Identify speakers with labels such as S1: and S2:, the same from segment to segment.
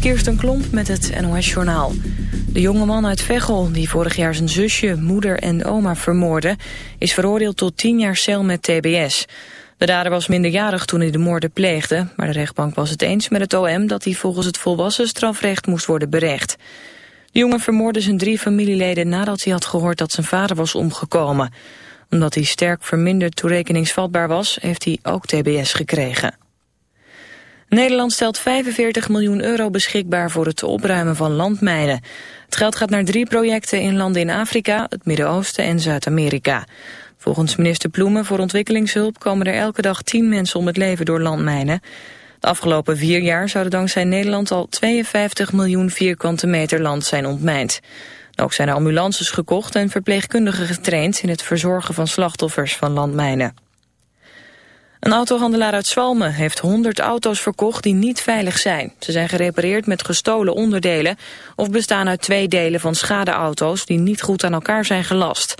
S1: Kirsten Klomp met het NOS-journaal. De jonge man uit Veghel, die vorig jaar zijn zusje, moeder en oma vermoordde... is veroordeeld tot 10 jaar cel met tbs. De dader was minderjarig toen hij de moorden pleegde... maar de rechtbank was het eens met het OM dat hij volgens het volwassen strafrecht moest worden berecht. De jongen vermoordde zijn drie familieleden nadat hij had gehoord dat zijn vader was omgekomen. Omdat hij sterk verminderd toerekeningsvatbaar was, heeft hij ook tbs gekregen. Nederland stelt 45 miljoen euro beschikbaar voor het opruimen van landmijnen. Het geld gaat naar drie projecten in landen in Afrika, het Midden-Oosten en Zuid-Amerika. Volgens minister Ploemen voor ontwikkelingshulp komen er elke dag 10 mensen om het leven door landmijnen. De afgelopen vier jaar zouden dankzij Nederland al 52 miljoen vierkante meter land zijn ontmijnd. Ook zijn er ambulances gekocht en verpleegkundigen getraind in het verzorgen van slachtoffers van landmijnen. Een autohandelaar uit Zwalmen heeft 100 auto's verkocht die niet veilig zijn. Ze zijn gerepareerd met gestolen onderdelen of bestaan uit twee delen van schadeauto's die niet goed aan elkaar zijn gelast.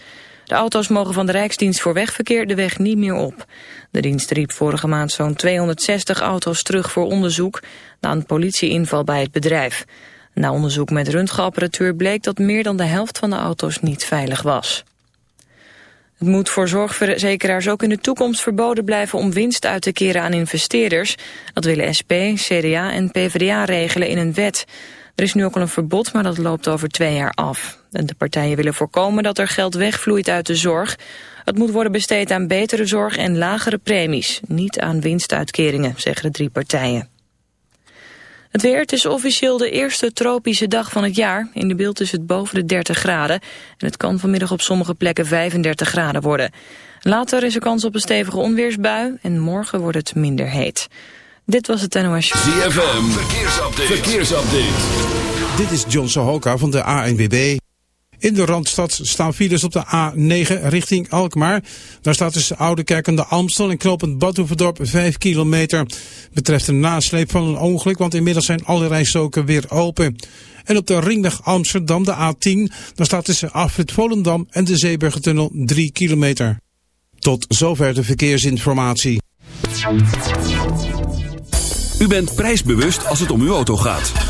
S1: De auto's mogen van de Rijksdienst voor Wegverkeer de weg niet meer op. De dienst riep vorige maand zo'n 260 auto's terug voor onderzoek na een politieinval bij het bedrijf. Na onderzoek met röntgenapparatuur bleek dat meer dan de helft van de auto's niet veilig was. Het moet voor zorgverzekeraars ook in de toekomst verboden blijven om winst uit te keren aan investeerders. Dat willen SP, CDA en PvdA regelen in een wet. Er is nu ook al een verbod, maar dat loopt over twee jaar af. En de partijen willen voorkomen dat er geld wegvloeit uit de zorg. Het moet worden besteed aan betere zorg en lagere premies, niet aan winstuitkeringen, zeggen de drie partijen. Het weer, het is officieel de eerste tropische dag van het jaar. In de beeld is het boven de 30 graden. En het kan vanmiddag op sommige plekken 35 graden worden. Later is er kans op een stevige onweersbui. En morgen wordt het minder heet. Dit was het NOS.
S2: ZFM, verkeersupdate. verkeersupdate.
S3: Dit is John Sohoka van de ANWB. In de Randstad staan files op de A9 richting Alkmaar. Daar staat tussen Oudekerk en de Amstel en knopend Badhoevedorp 5 kilometer. Betreft een nasleep van een ongeluk, want inmiddels zijn alle rijstroken weer open. En op de ringweg Amsterdam, de A10, daar staat tussen Afrit Volendam en de Zeeburgertunnel 3 kilometer. Tot zover de verkeersinformatie.
S2: U bent prijsbewust als het om uw auto gaat.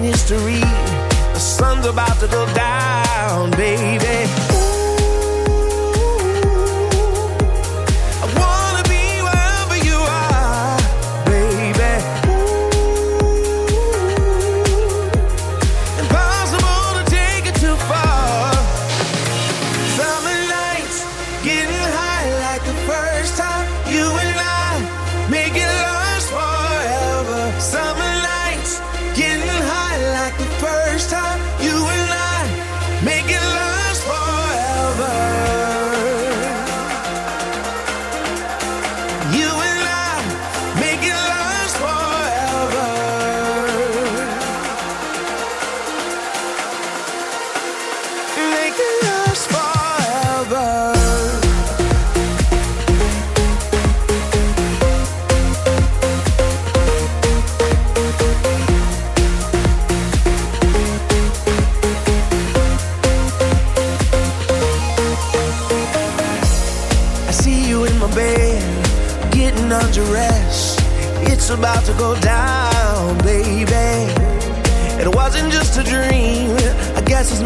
S4: Making history. The sun's about to go down, baby.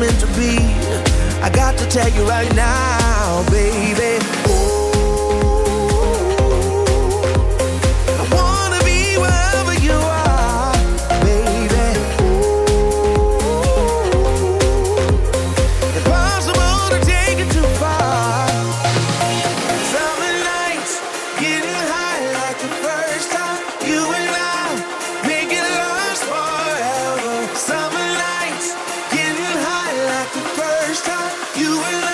S4: Meant to be. I got to tell you right now, baby.
S5: first time you and I.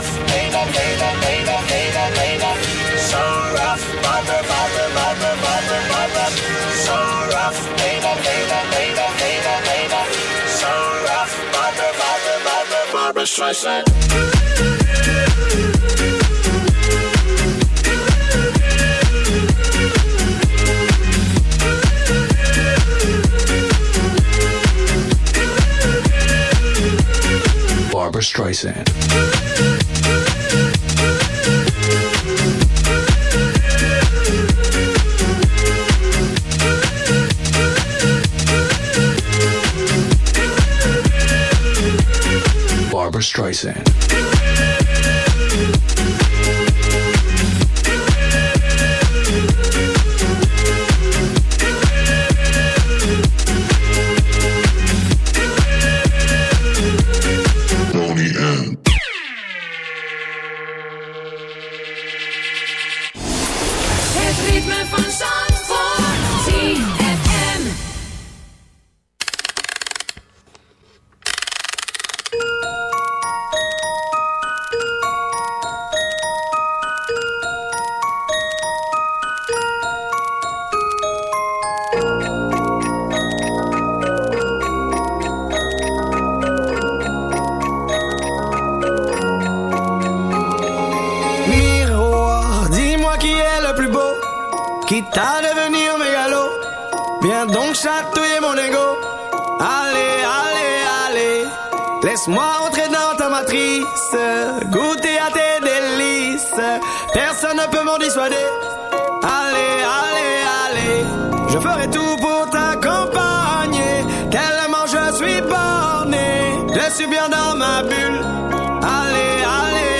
S6: So rough. So rough. So rough. Barbara Streisand. Streisand. t'accompagner. Tellement je suis borné, je suis bien dans ma bulle. Allez, allez.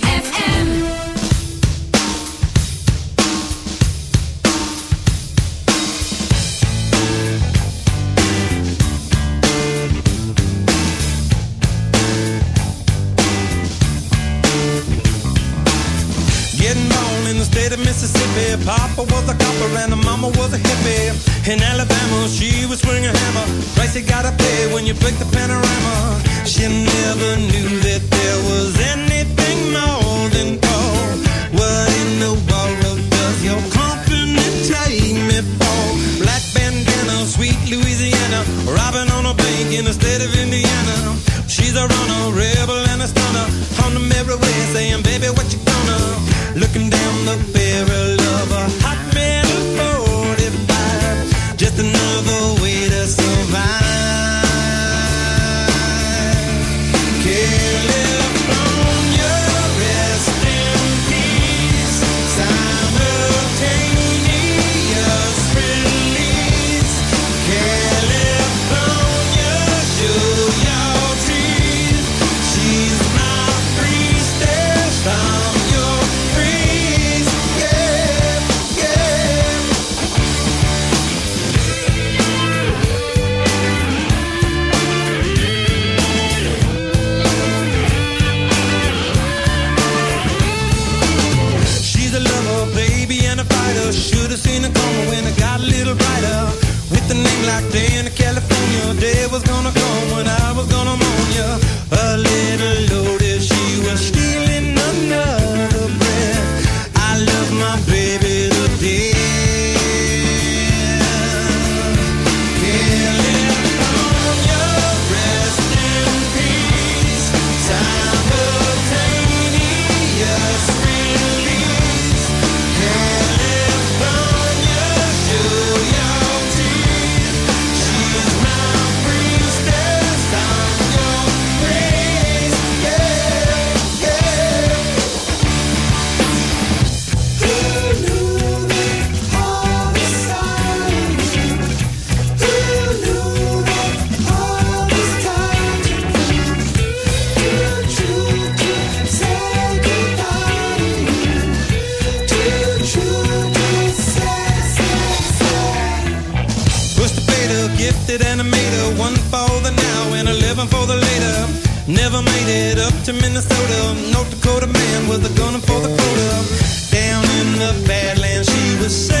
S7: killing the
S2: same.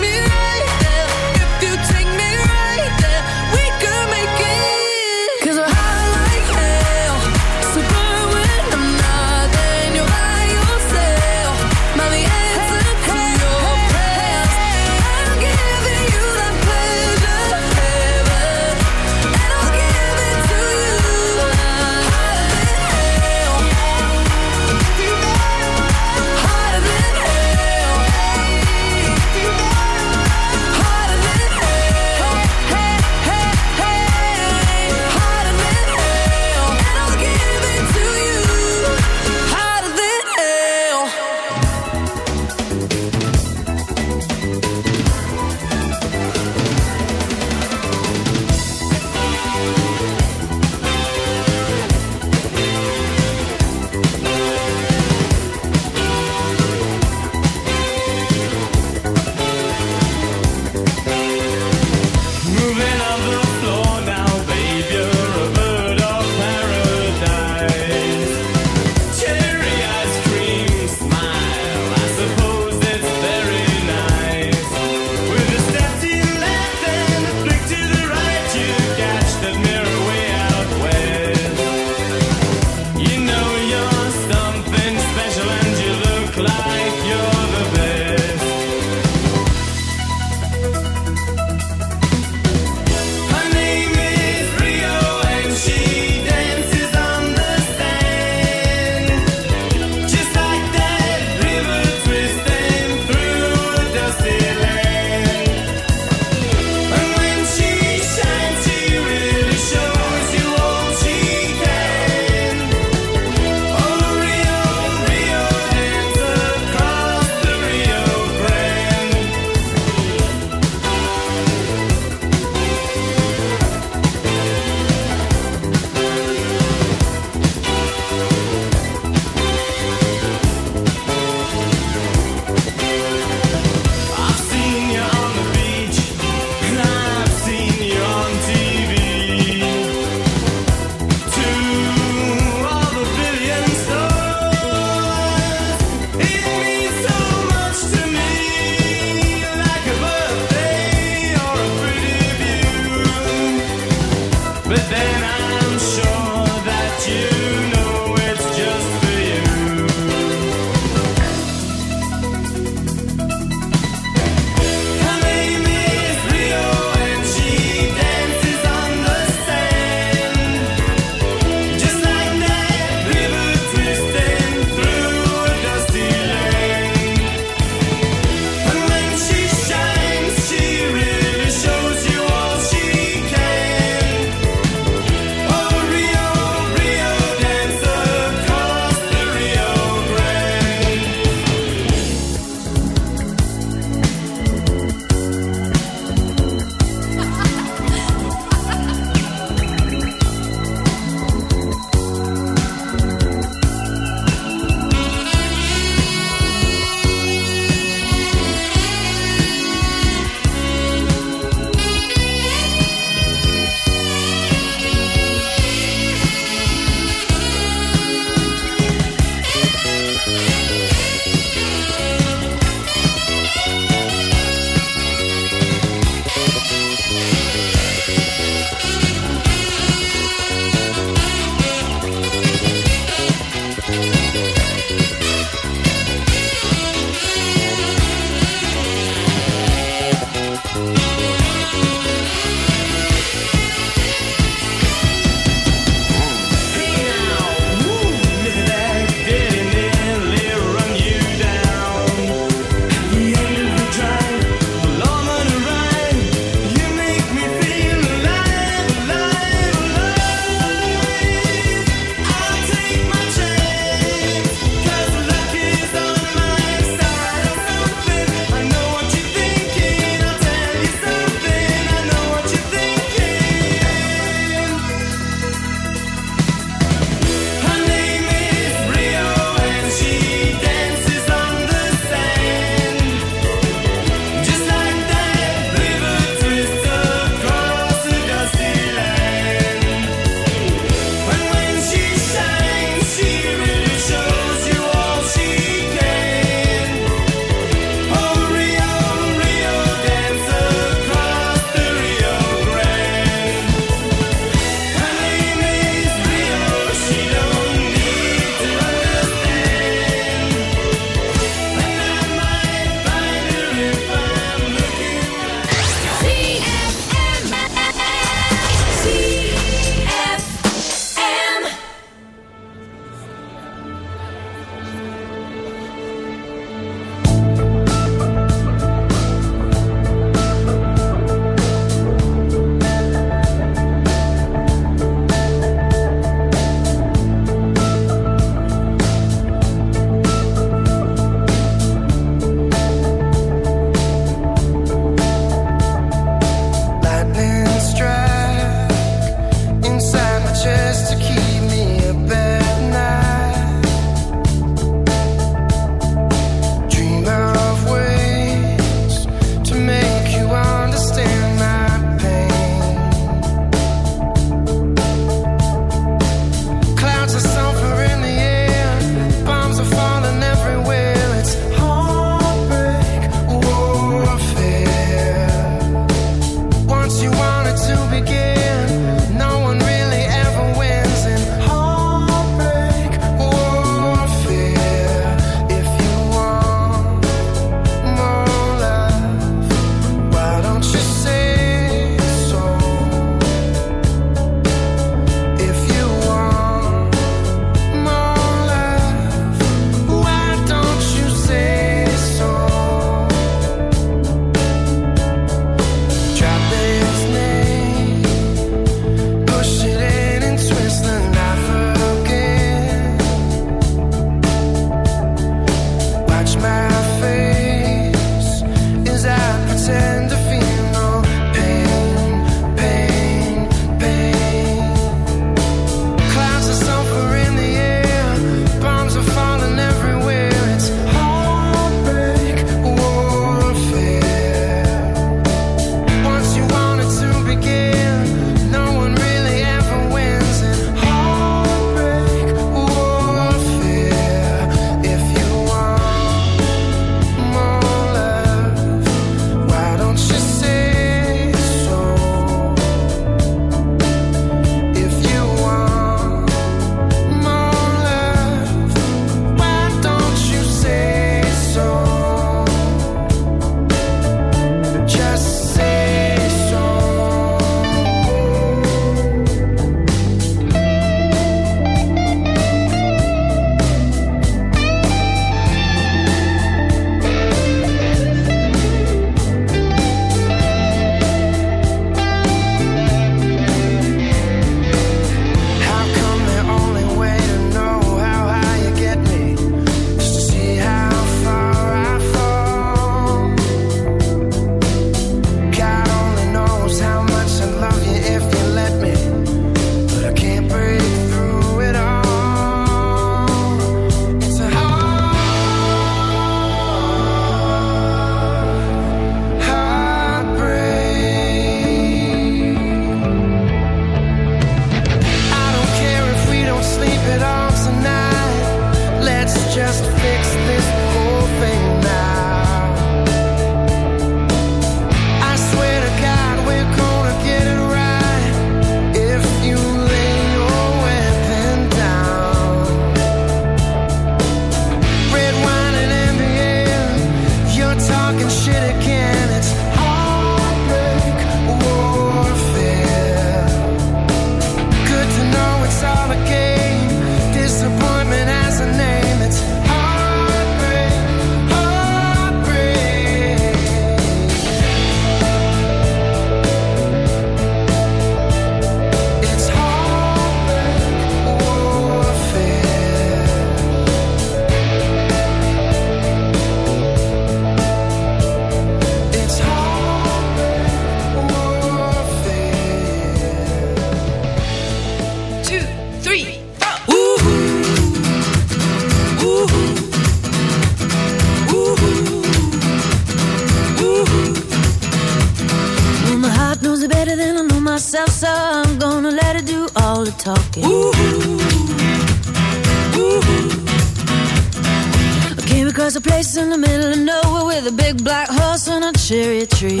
S8: Horse and a cherry tree.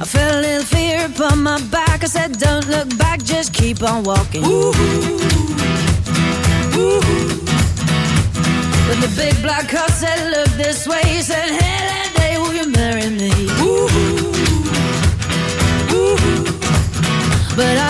S8: I felt a little fear upon my back. I said, Don't look back, just keep on walking. When the big black horse said, Look this way, he said, Hey, that day, will you marry me? But I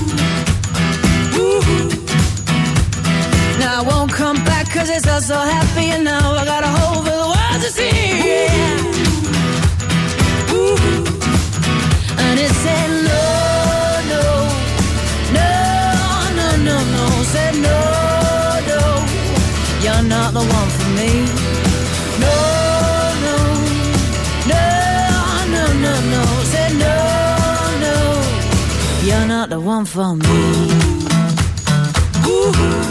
S8: it's all so happy and now I got a hole for the world to see. And it said no, no, no, no, no, no. Said no, no, you're not the one for me. No, no, no, no, no, no. Said no, no, you're not the one for me. I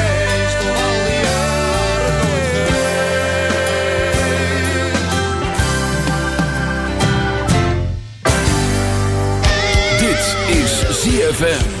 S9: ZFM.